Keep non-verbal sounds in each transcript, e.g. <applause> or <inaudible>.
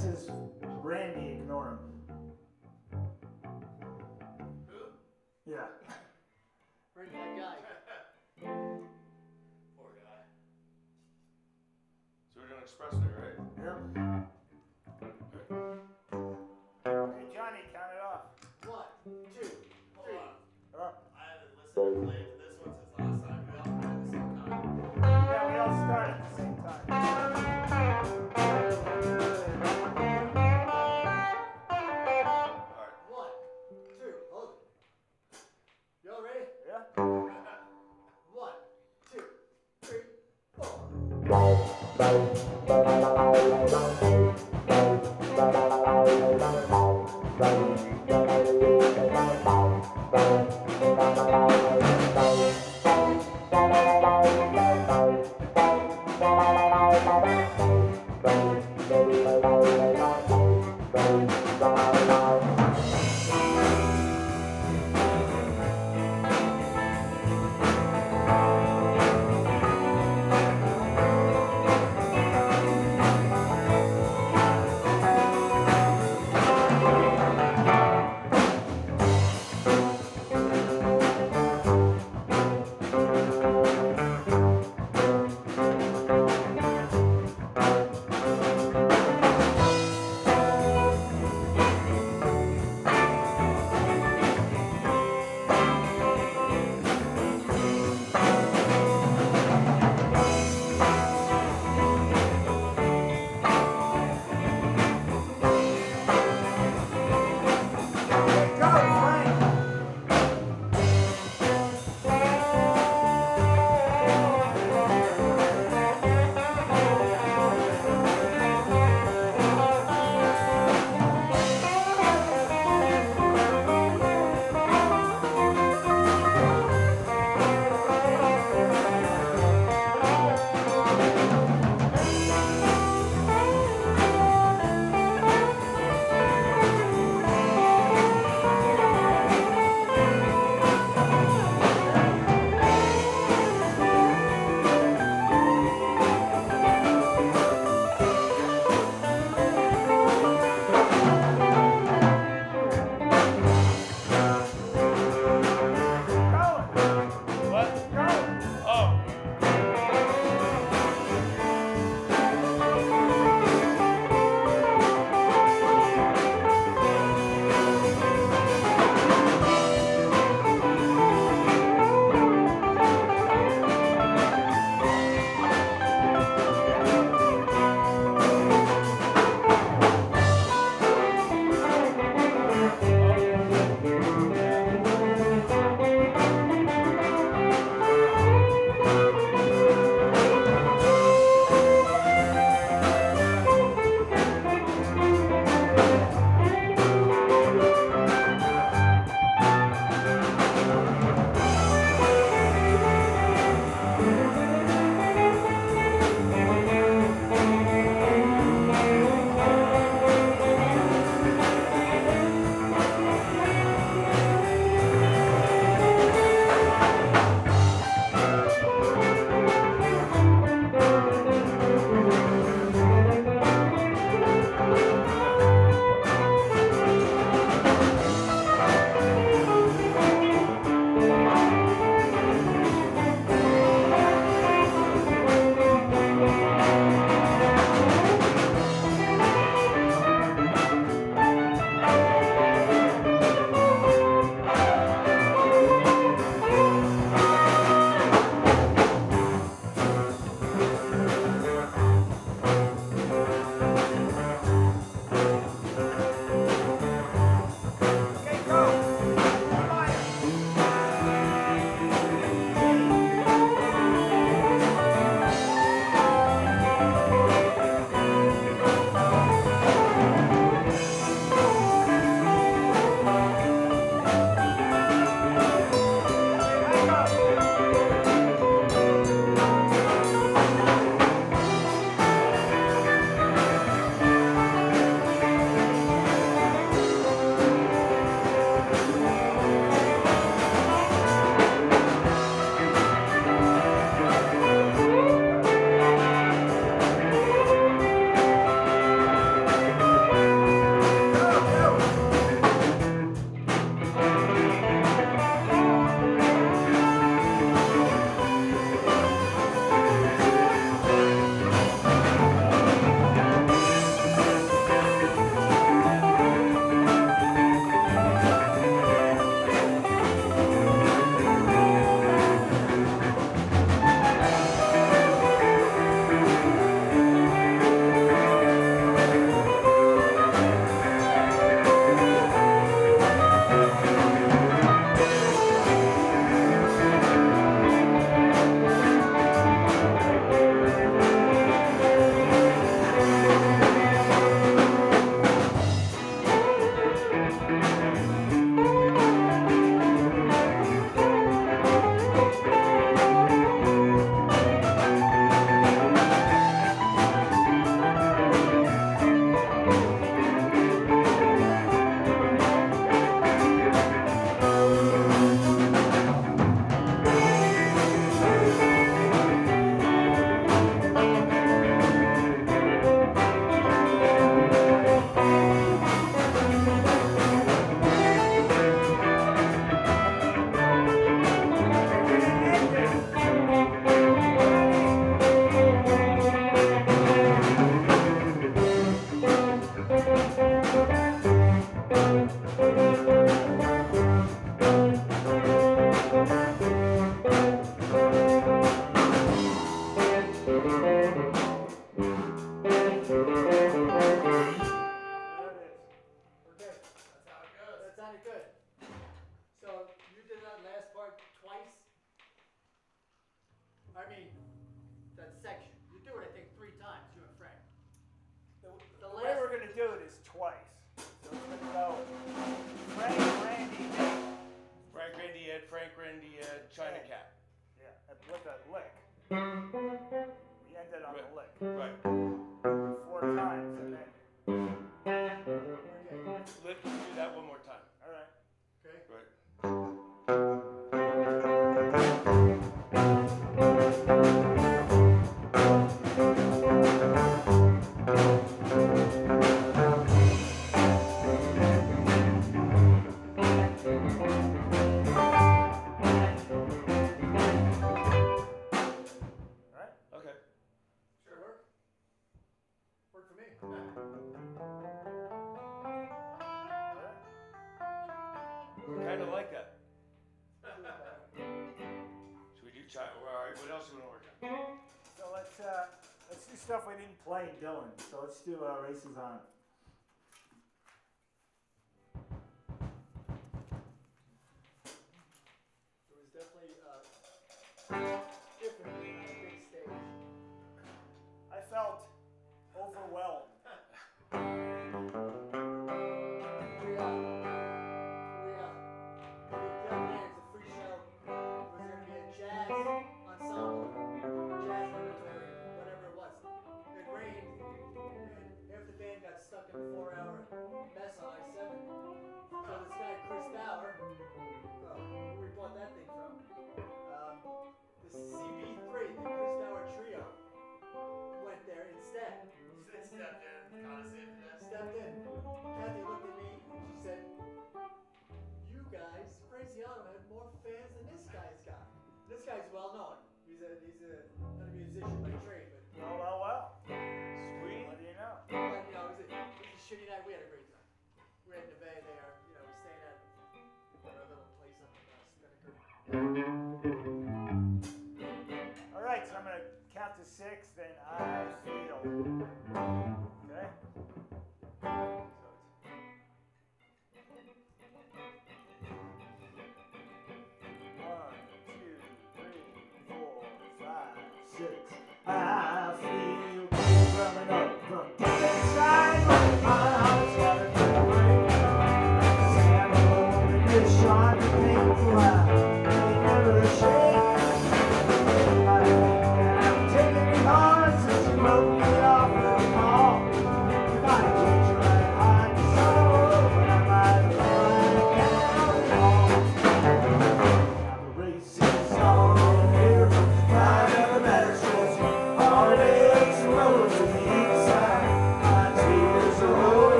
So anyway, it says Randy, ignore him.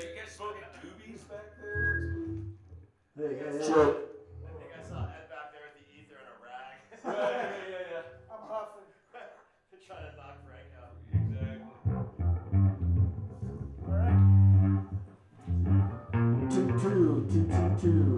Hey. You guys, smoking doobies back there? Hey, hey, hey. Sure. I think I saw Ed back there with the ether and a rag. <laughs> Yeah, yeah, yeah, yeah. I'm huffing. <laughs> Trying to knock Frank out. Exactly. Alright. Two, two, two, two, two.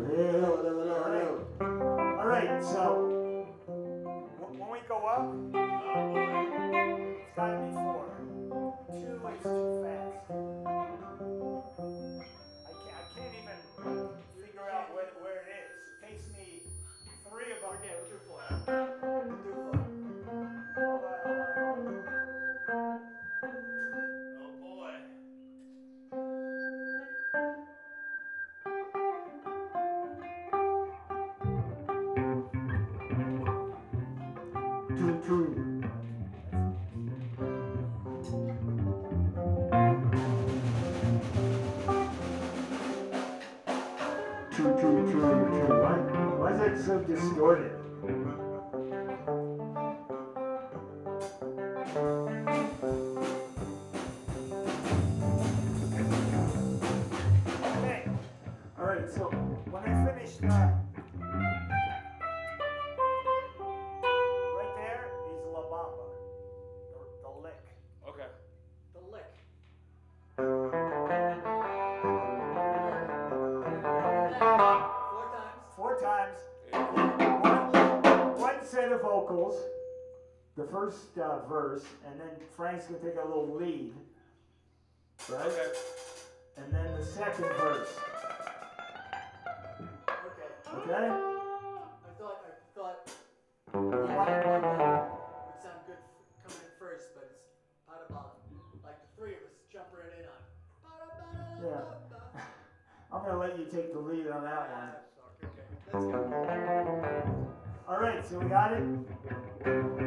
The first uh, verse, and then Frank's gonna take a little lead, right? Okay. And then the second verse, Okay. okay? I thought I thought the one would sound good coming in first, but it's bada bada. Like the three of us jump right in on. Bada bada Yeah. <laughs> I'm gonna let you take the lead on that one. Okay, let's go. All right, so we got it.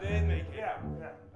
Then they came. Yeah, yeah.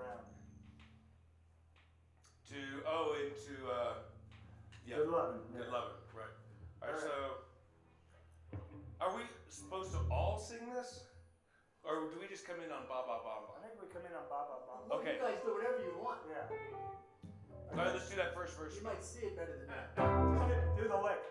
around. To oh, into uh, yeah, good loving, good yeah. loving, right? All, all right, So, are we supposed to all sing this, or do we just come in on ba ba ba ba? I think we come in on ba ba ba. Okay. You guys do whatever you want. Yeah. All right, let's do that first verse. You might see it better than me. <laughs> do the lick.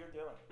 you're doing.